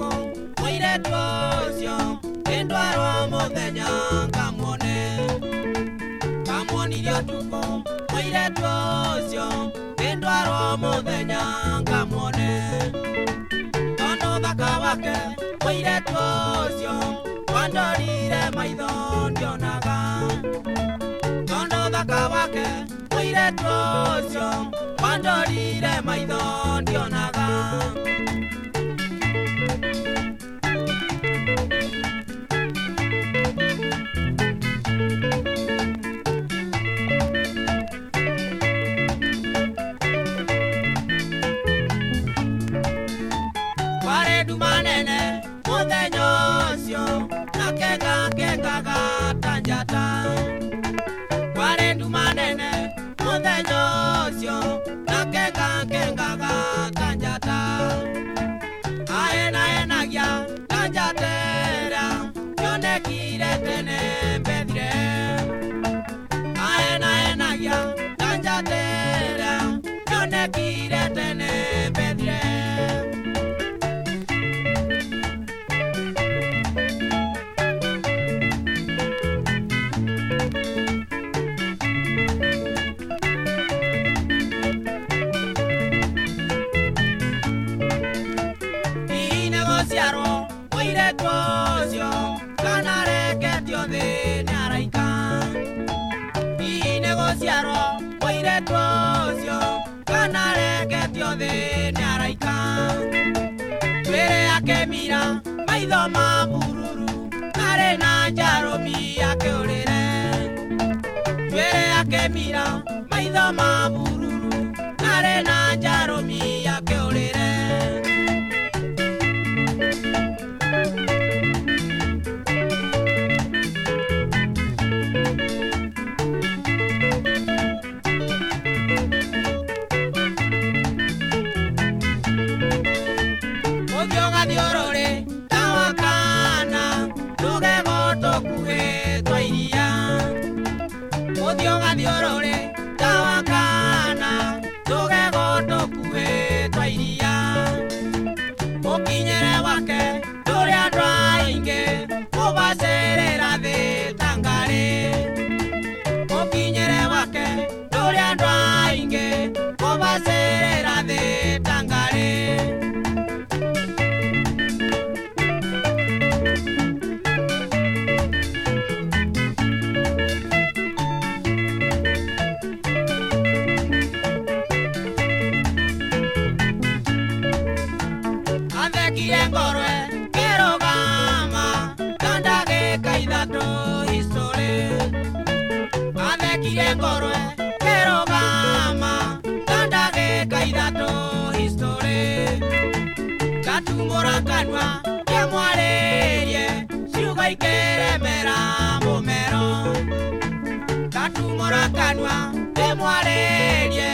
tukũ mũirĩtu ũcio ĩndwarwo mũthenya ngamwone ngamwonirie ũtukũ mũirĩtu ũcio ĩndwarwo mũthenya ngamwone tondũ thaka wake mũirĩtu ũcio wandorire maitho ndionaga. Tondũ thaka wake mũirĩtu ũcio wandorire maitho ndionaga inegociarwo mũirĩtu ũcio kanareketio thĩ nĩ araika twĩrĩ akemira maitho ma bururu arĩ na njarũmi akĩũrĩre twĩrĩ akemira maitho ma bururu na odio gadiorore ndire korwe kero kama kandage kaithato history gatumura kanwa kemwarĩrie ciugo ikĩremera mũmero gatumura kanwa kemwarĩrie